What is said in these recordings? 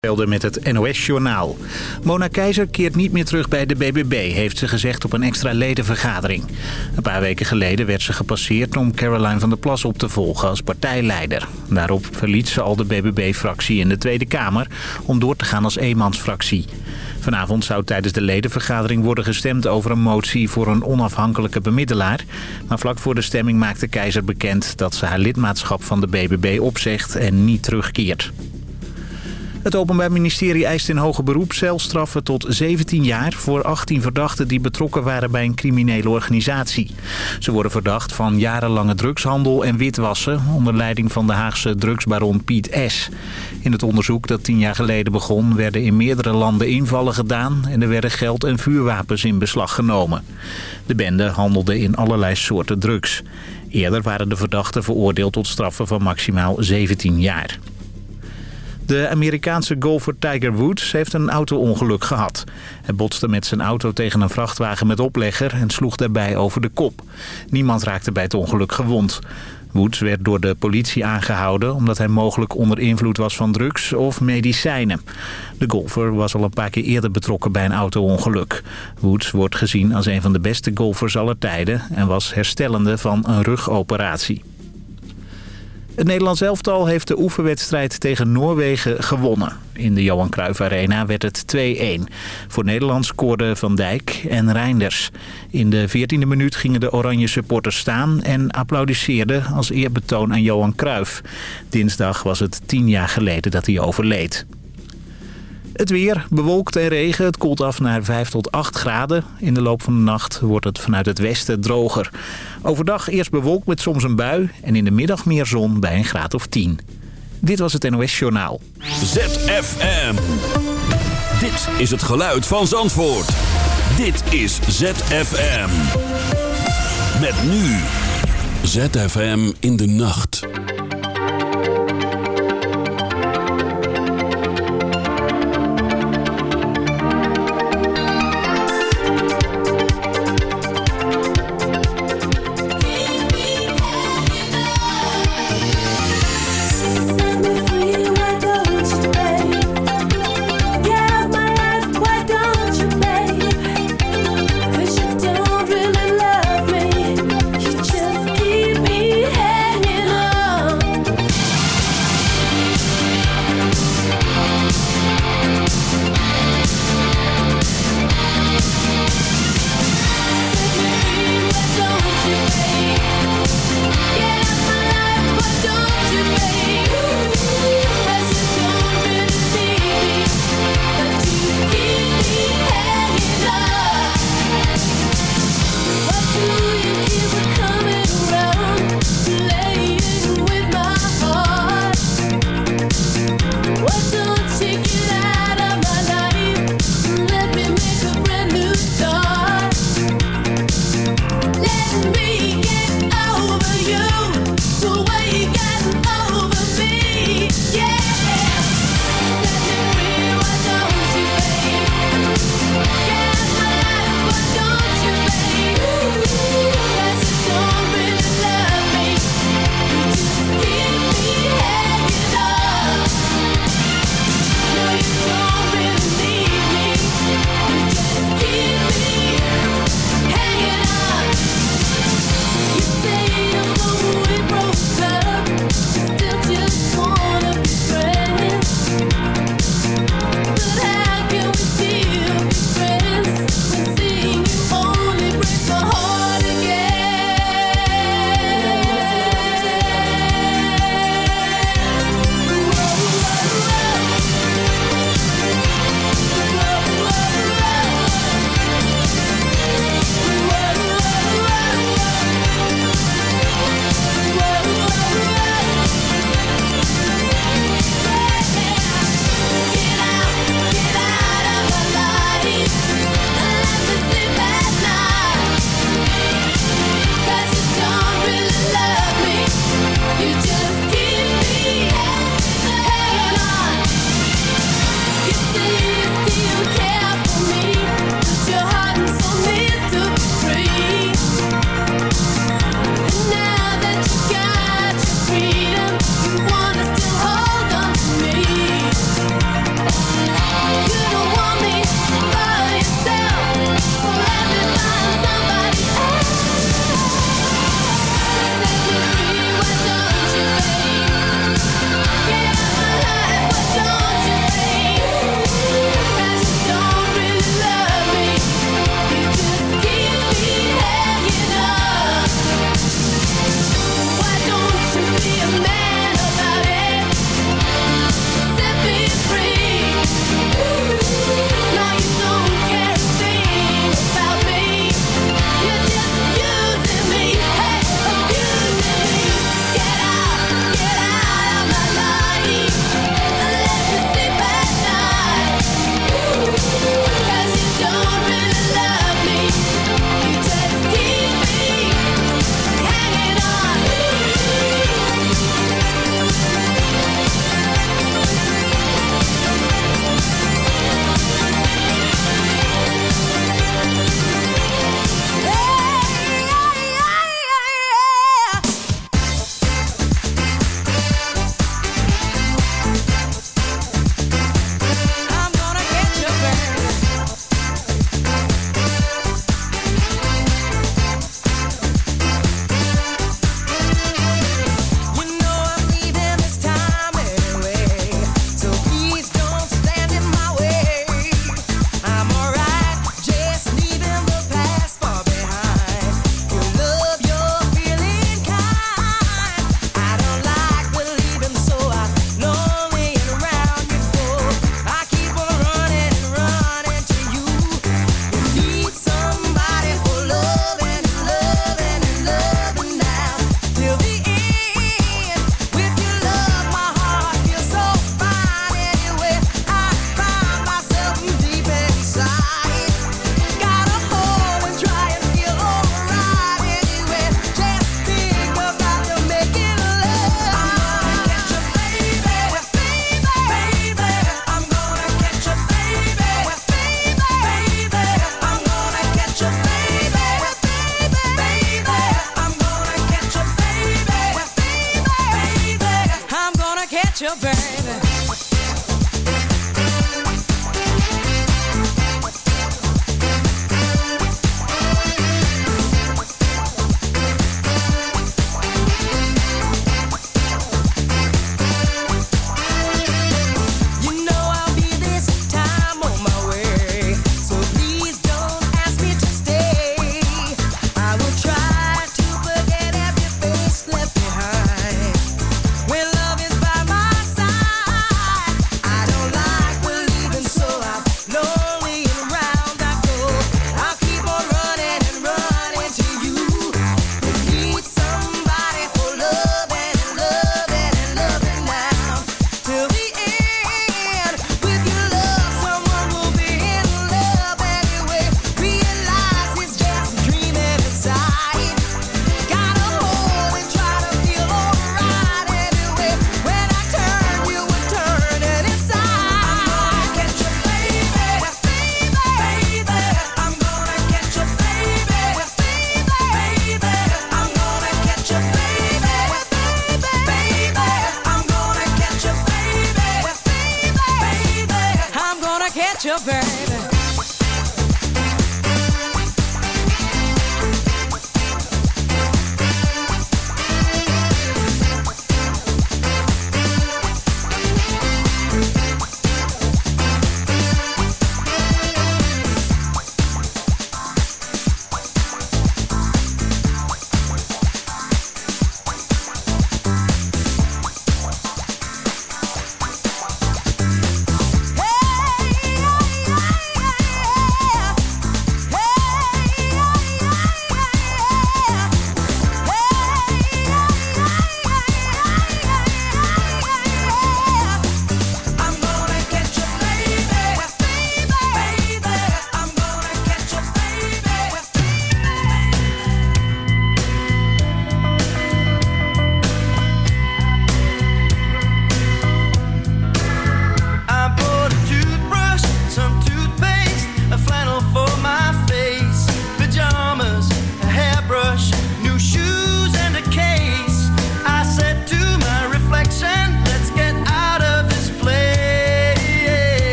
met het NOS-journaal. Mona Keizer keert niet meer terug bij de BBB, heeft ze gezegd op een extra ledenvergadering. Een paar weken geleden werd ze gepasseerd om Caroline van der Plas op te volgen als partijleider. Daarop verliet ze al de BBB-fractie in de Tweede Kamer om door te gaan als eenmansfractie. Vanavond zou tijdens de ledenvergadering worden gestemd over een motie voor een onafhankelijke bemiddelaar. Maar vlak voor de stemming maakte Keizer bekend dat ze haar lidmaatschap van de BBB opzegt en niet terugkeert. Het Openbaar Ministerie eist in hoger beroep celstraffen tot 17 jaar... voor 18 verdachten die betrokken waren bij een criminele organisatie. Ze worden verdacht van jarenlange drugshandel en witwassen... onder leiding van de Haagse drugsbaron Piet S. In het onderzoek dat tien jaar geleden begon... werden in meerdere landen invallen gedaan... en er werden geld en vuurwapens in beslag genomen. De bende handelde in allerlei soorten drugs. Eerder waren de verdachten veroordeeld tot straffen van maximaal 17 jaar. De Amerikaanse golfer Tiger Woods heeft een auto-ongeluk gehad. Hij botste met zijn auto tegen een vrachtwagen met oplegger en sloeg daarbij over de kop. Niemand raakte bij het ongeluk gewond. Woods werd door de politie aangehouden omdat hij mogelijk onder invloed was van drugs of medicijnen. De golfer was al een paar keer eerder betrokken bij een auto-ongeluk. Woods wordt gezien als een van de beste golfers aller tijden en was herstellende van een rugoperatie. Het Nederlands elftal heeft de oefenwedstrijd tegen Noorwegen gewonnen. In de Johan Cruijff Arena werd het 2-1. Voor Nederland scoorden Van Dijk en Reinders. In de 14e minuut gingen de oranje supporters staan en applaudisseerden als eerbetoon aan Johan Cruijff. Dinsdag was het tien jaar geleden dat hij overleed. Het weer, bewolkt en regen. Het koelt af naar 5 tot 8 graden. In de loop van de nacht wordt het vanuit het westen droger. Overdag eerst bewolkt met soms een bui. En in de middag meer zon bij een graad of 10. Dit was het NOS Journaal. ZFM. Dit is het geluid van Zandvoort. Dit is ZFM. Met nu. ZFM in de nacht.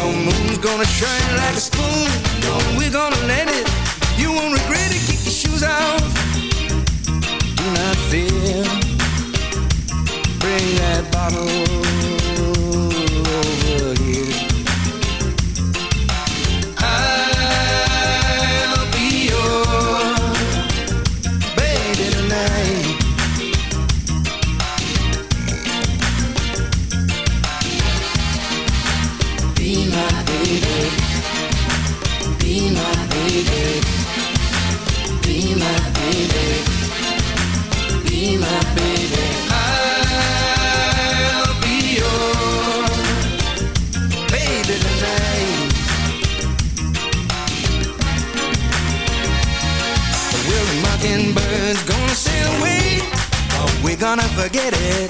No moon's gonna shine like a spoon. No, we're gonna let it. You won't regret it. Kick your shoes off. Do not fear. Bring that bottle. never it.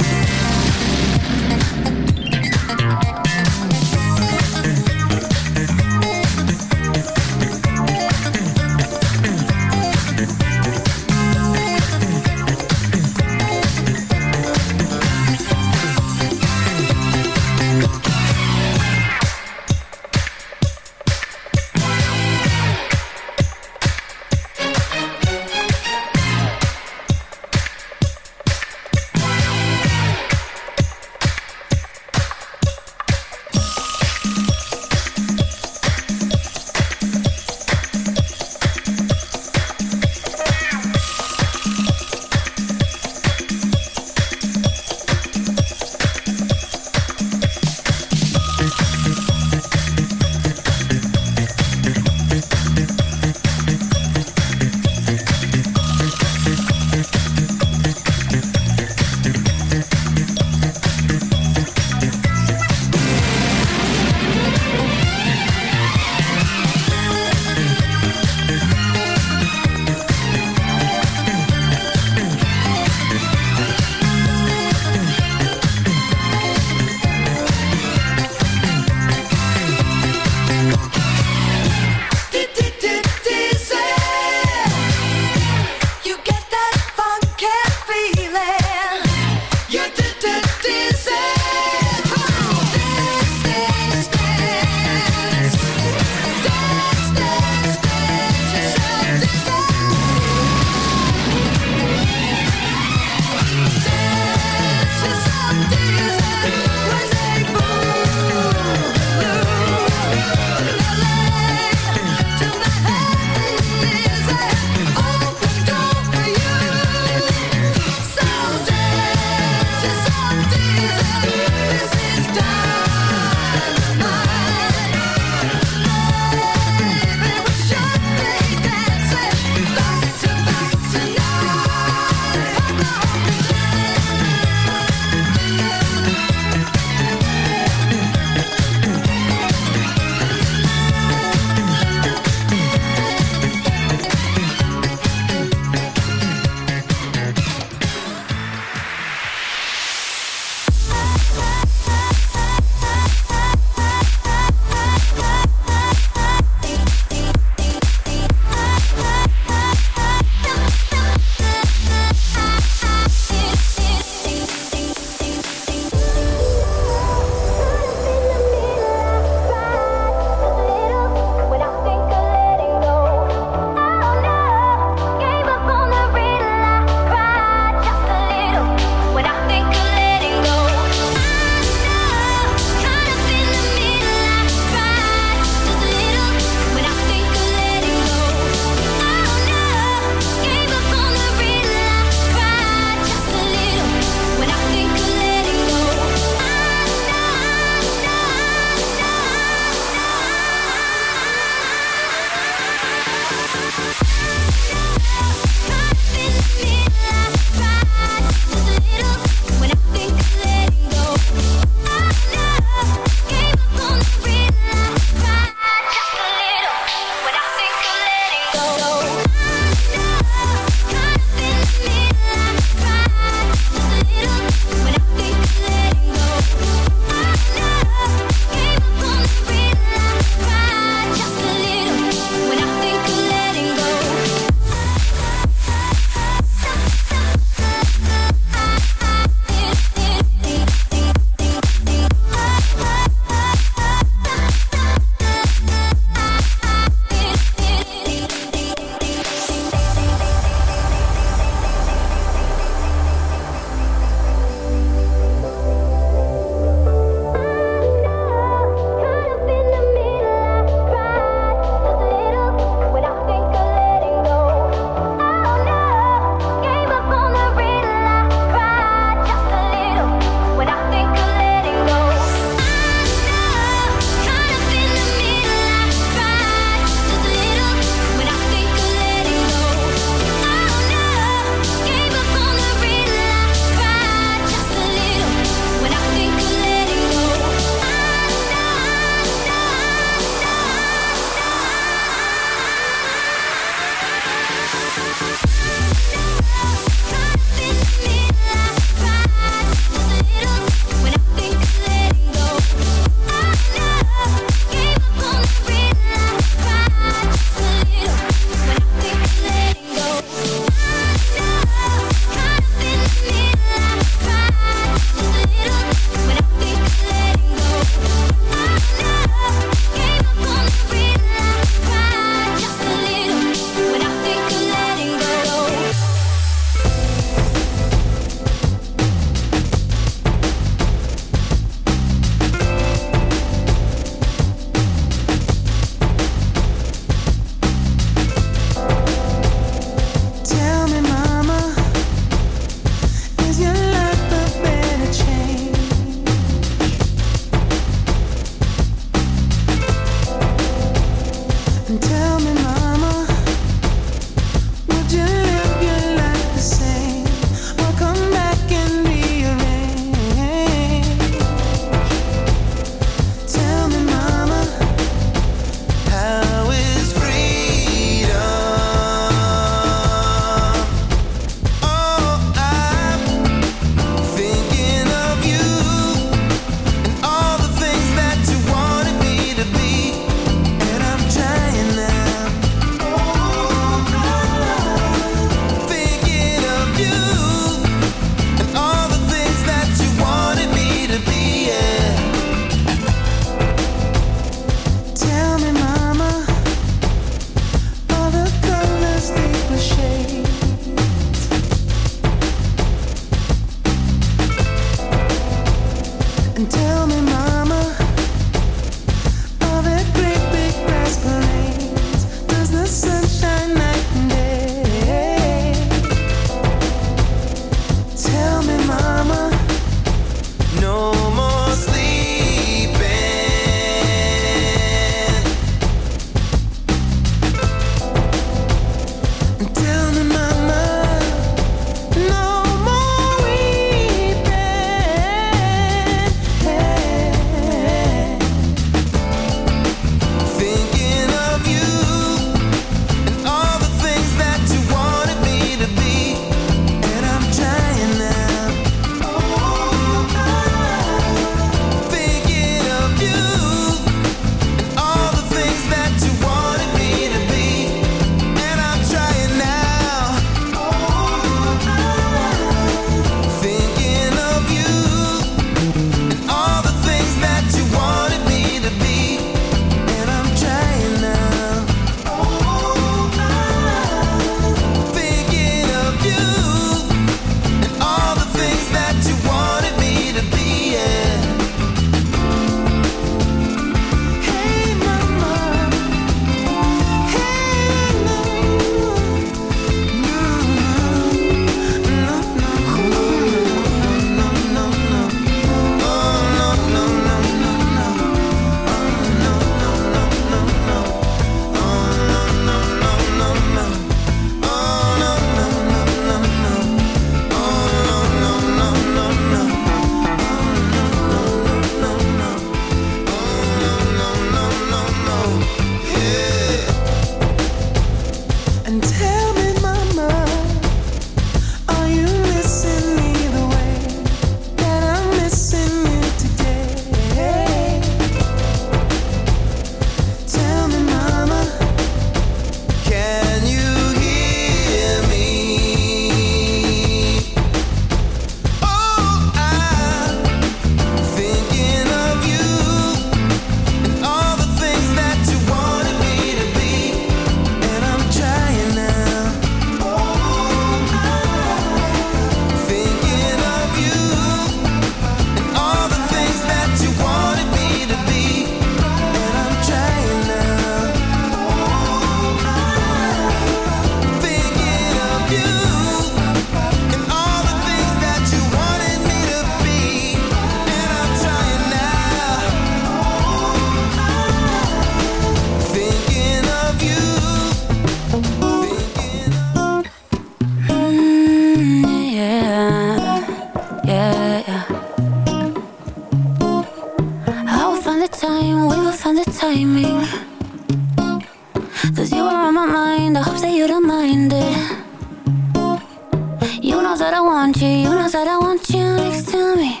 Want you, you know that I want you next to me.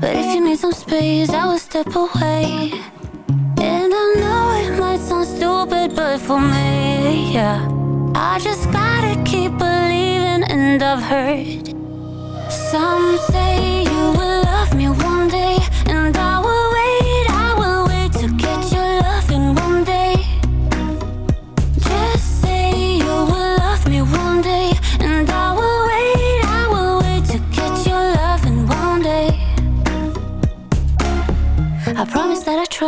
But if you need some space, I will step away. And I know it might sound stupid, but for me, yeah. I just gotta keep believing, and I've heard some say you will love me one day, and I will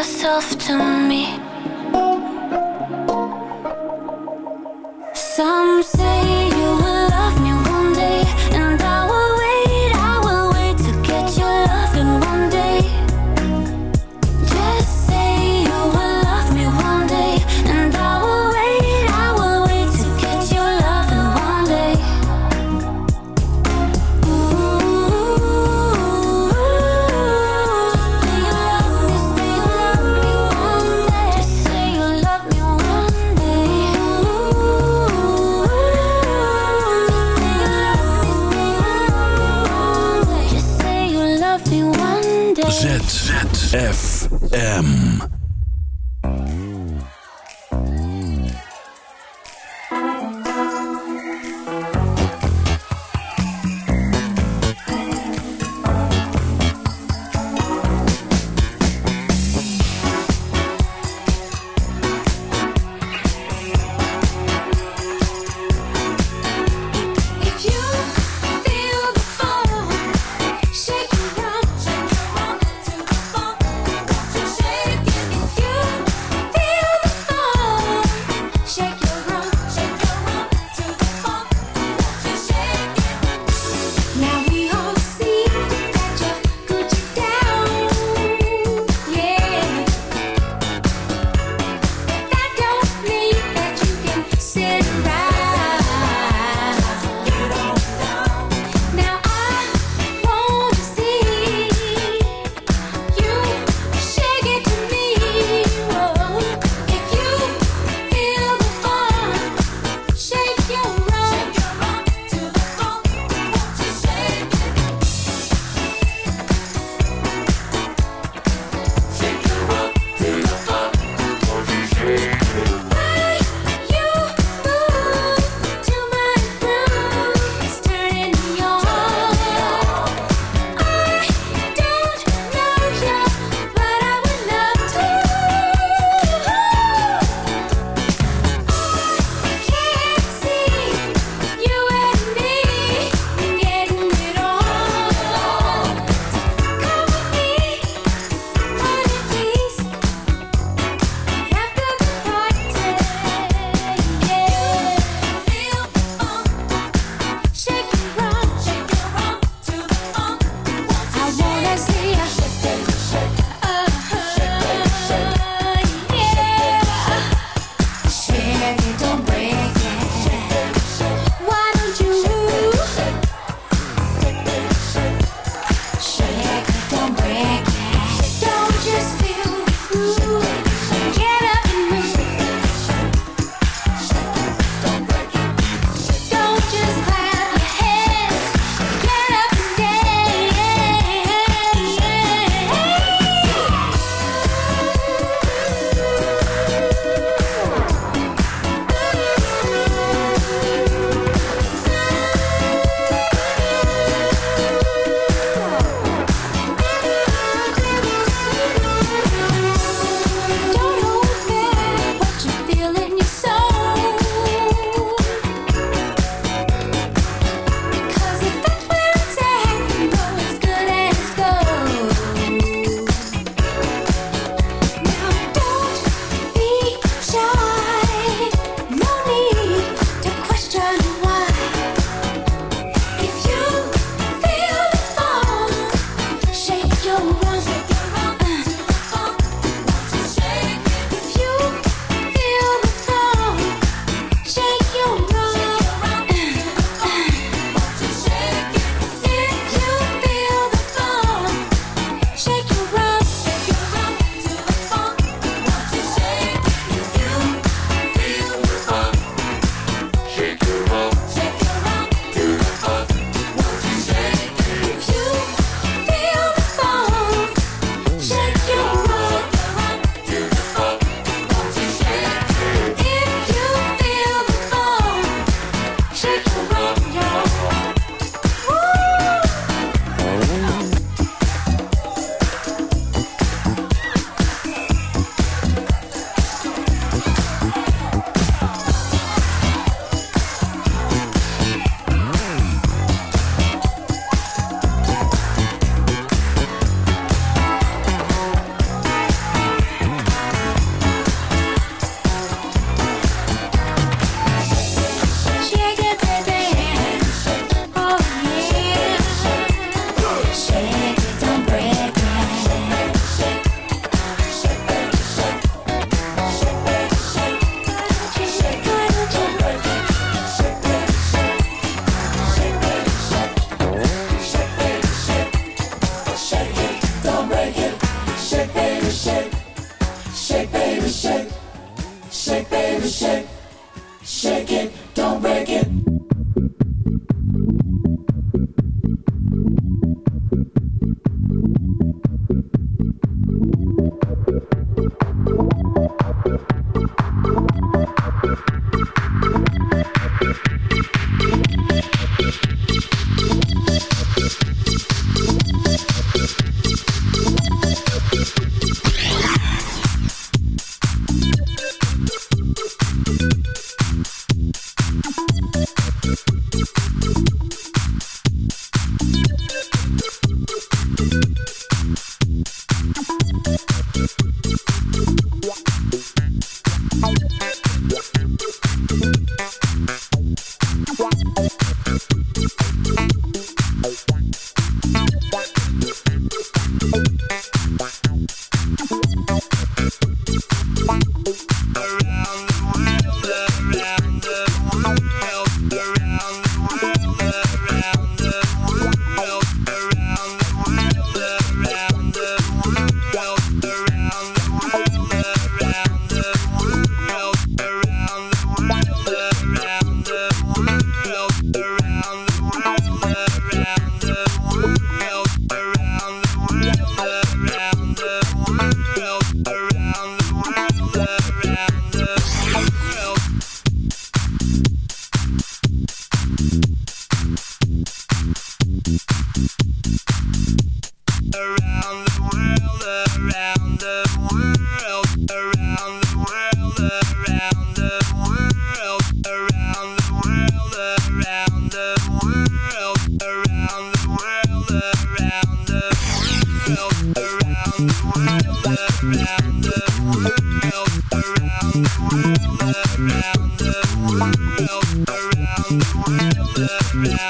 yourself to me. around, around, around, around, around, around,